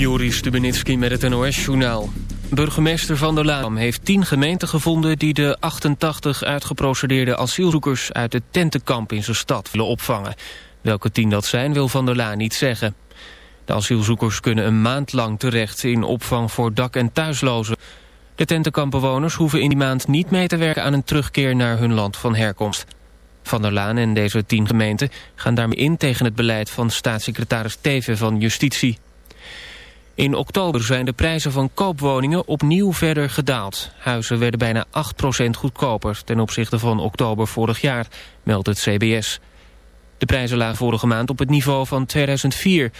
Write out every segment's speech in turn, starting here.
Joris Stubenitski met het NOS-journaal. Burgemeester Van der Laan heeft tien gemeenten gevonden... die de 88 uitgeprocedeerde asielzoekers uit het tentenkamp in zijn stad willen opvangen. Welke tien dat zijn, wil Van der Laan niet zeggen. De asielzoekers kunnen een maand lang terecht in opvang voor dak- en thuislozen. De tentenkampbewoners hoeven in die maand niet mee te werken aan een terugkeer naar hun land van herkomst. Van der Laan en deze tien gemeenten gaan daarmee in tegen het beleid van staatssecretaris Teven van Justitie. In oktober zijn de prijzen van koopwoningen opnieuw verder gedaald. Huizen werden bijna 8% goedkoper ten opzichte van oktober vorig jaar, meldt het CBS. De prijzen lagen vorige maand op het niveau van 2004.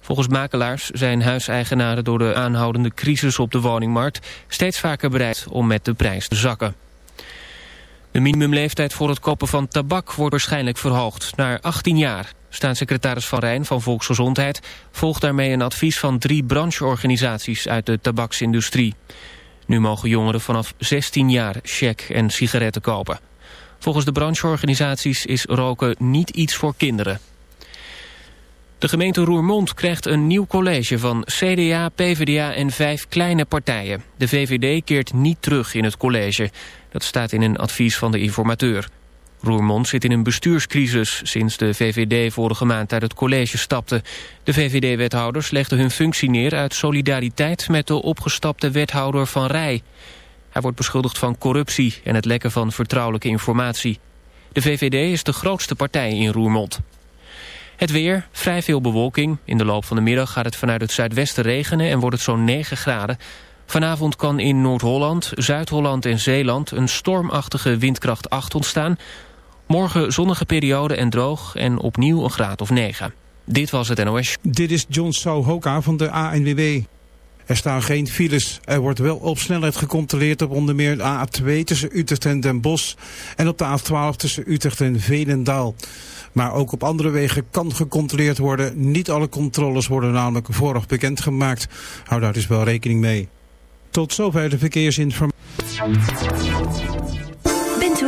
Volgens makelaars zijn huiseigenaren door de aanhoudende crisis op de woningmarkt steeds vaker bereid om met de prijs te zakken. De minimumleeftijd voor het kopen van tabak wordt waarschijnlijk verhoogd naar 18 jaar. Staatssecretaris Van Rijn van Volksgezondheid volgt daarmee een advies van drie brancheorganisaties uit de tabaksindustrie. Nu mogen jongeren vanaf 16 jaar check en sigaretten kopen. Volgens de brancheorganisaties is roken niet iets voor kinderen. De gemeente Roermond krijgt een nieuw college van CDA, PvdA en vijf kleine partijen. De VVD keert niet terug in het college. Dat staat in een advies van de informateur. Roermond zit in een bestuurscrisis sinds de VVD vorige maand uit het college stapte. De VVD-wethouders legden hun functie neer uit solidariteit met de opgestapte wethouder Van Rij. Hij wordt beschuldigd van corruptie en het lekken van vertrouwelijke informatie. De VVD is de grootste partij in Roermond. Het weer, vrij veel bewolking. In de loop van de middag gaat het vanuit het zuidwesten regenen en wordt het zo'n 9 graden. Vanavond kan in Noord-Holland, Zuid-Holland en Zeeland een stormachtige windkracht 8 ontstaan. Morgen zonnige periode en droog en opnieuw een graad of 9. Dit was het NOS. Dit is John Souhoka van de ANWB. Er staan geen files. Er wordt wel op snelheid gecontroleerd op onder meer de A2 tussen Utrecht en Den Bosch... en op de A12 tussen Utrecht en Veenendaal. Maar ook op andere wegen kan gecontroleerd worden. Niet alle controles worden namelijk vooraf bekendgemaakt. Hou daar dus wel rekening mee. Tot zover de verkeersinformatie.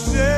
stay.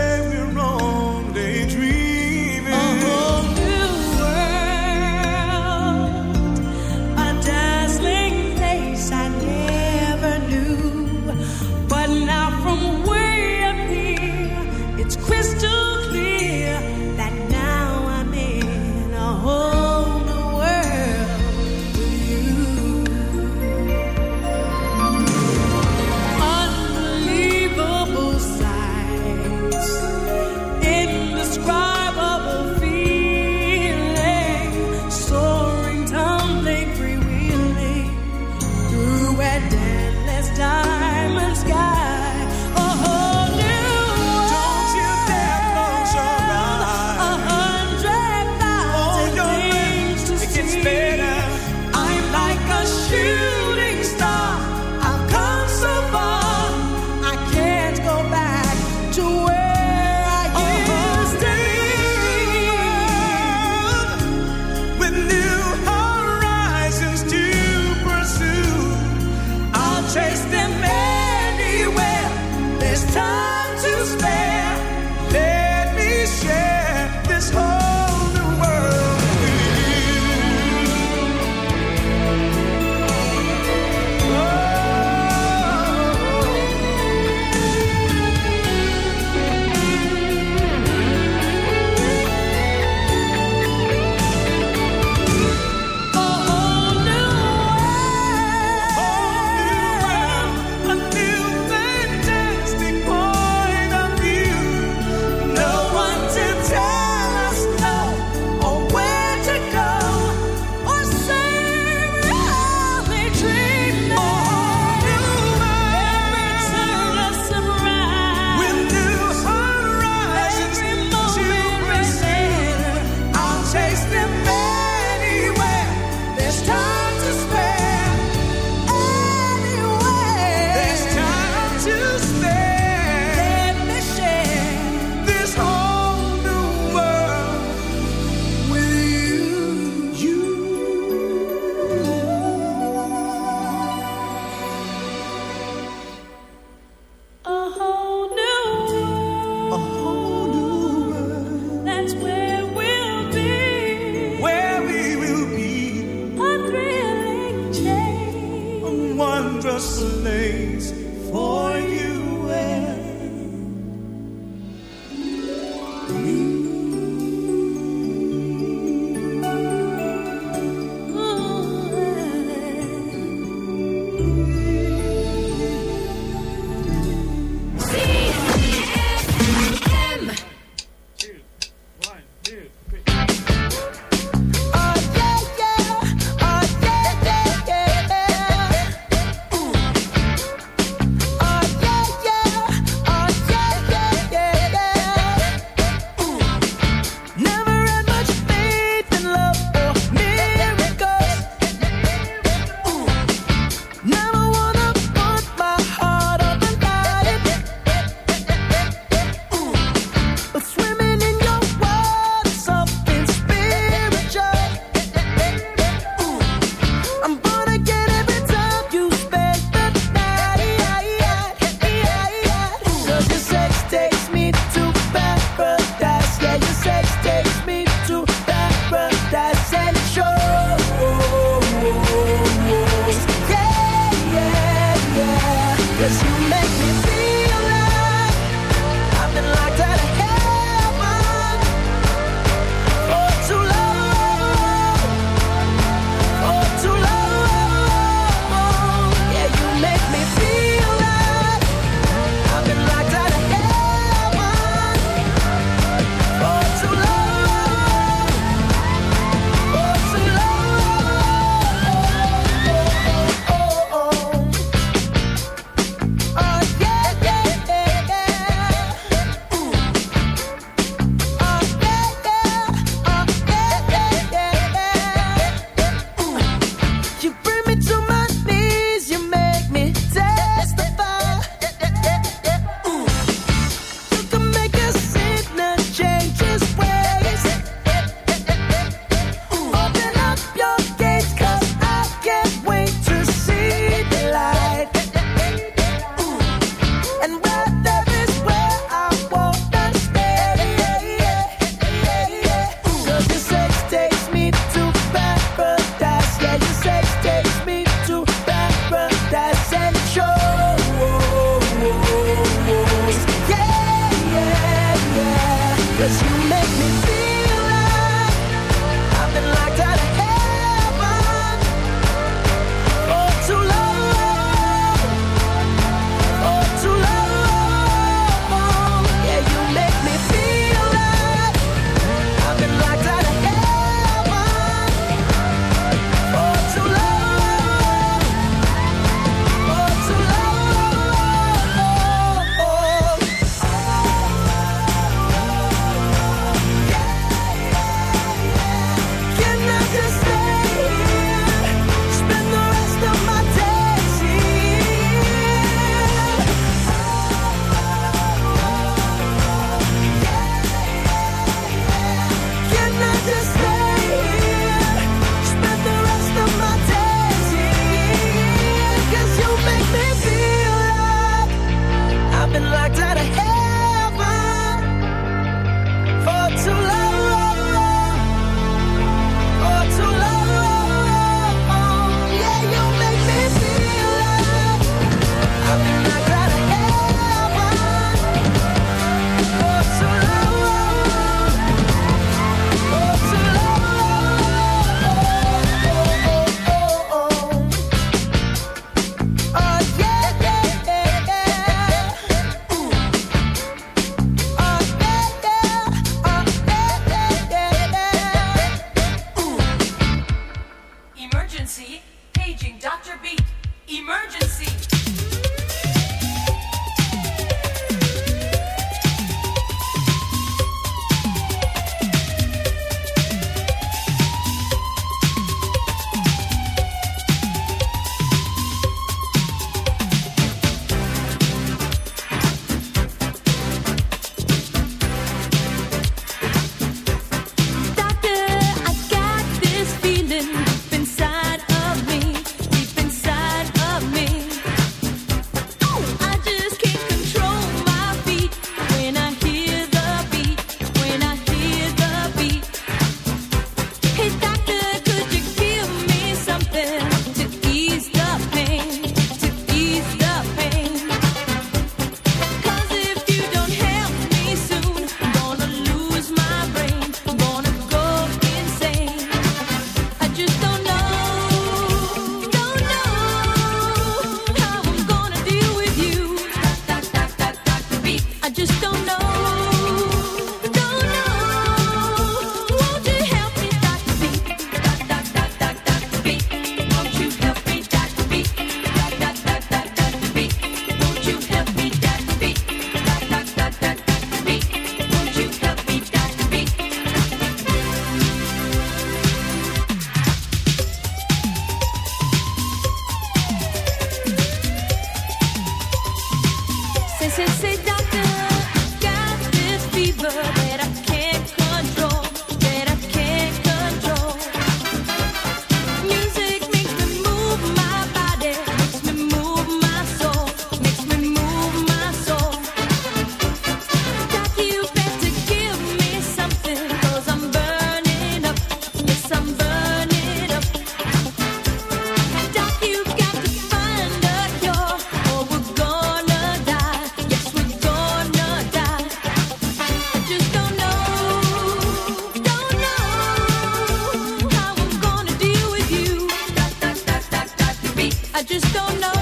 I just don't know.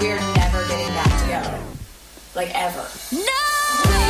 we're never getting back together. Like ever. No!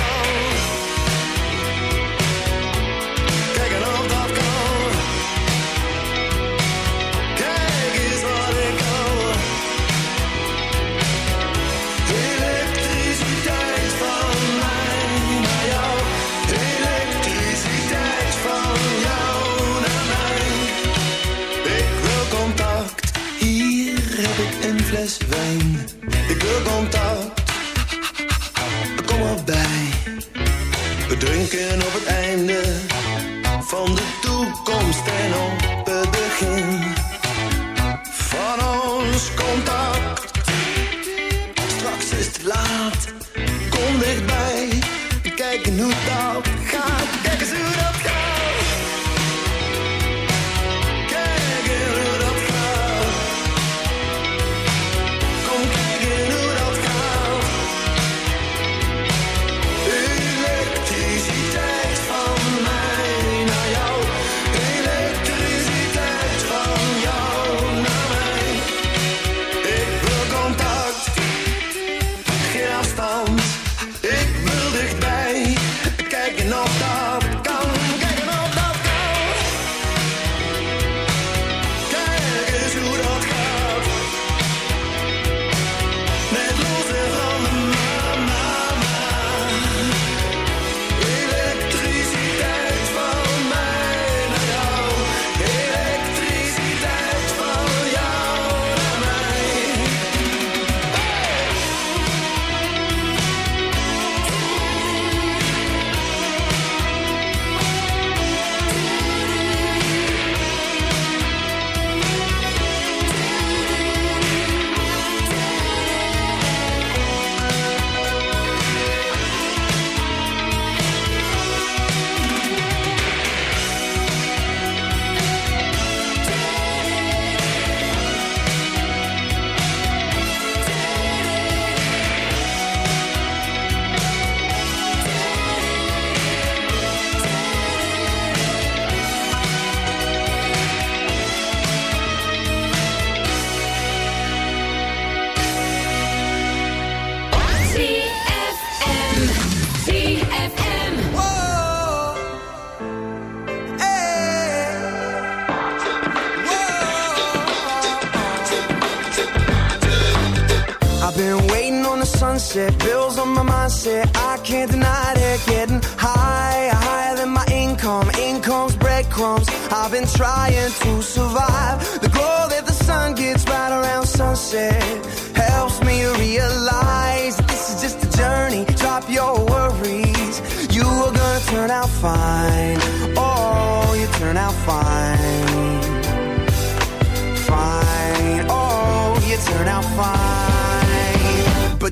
fles wijn. Ik wil contact, kom erbij. We drinken op het einde van de toekomst en op het begin. Van ons komt I can't deny it. Getting higher, higher than my income. Income's breadcrumbs. I've been trying to survive. The glow that the sun gets right around sunset